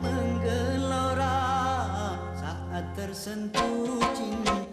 menggelora saat tersentuh cinta.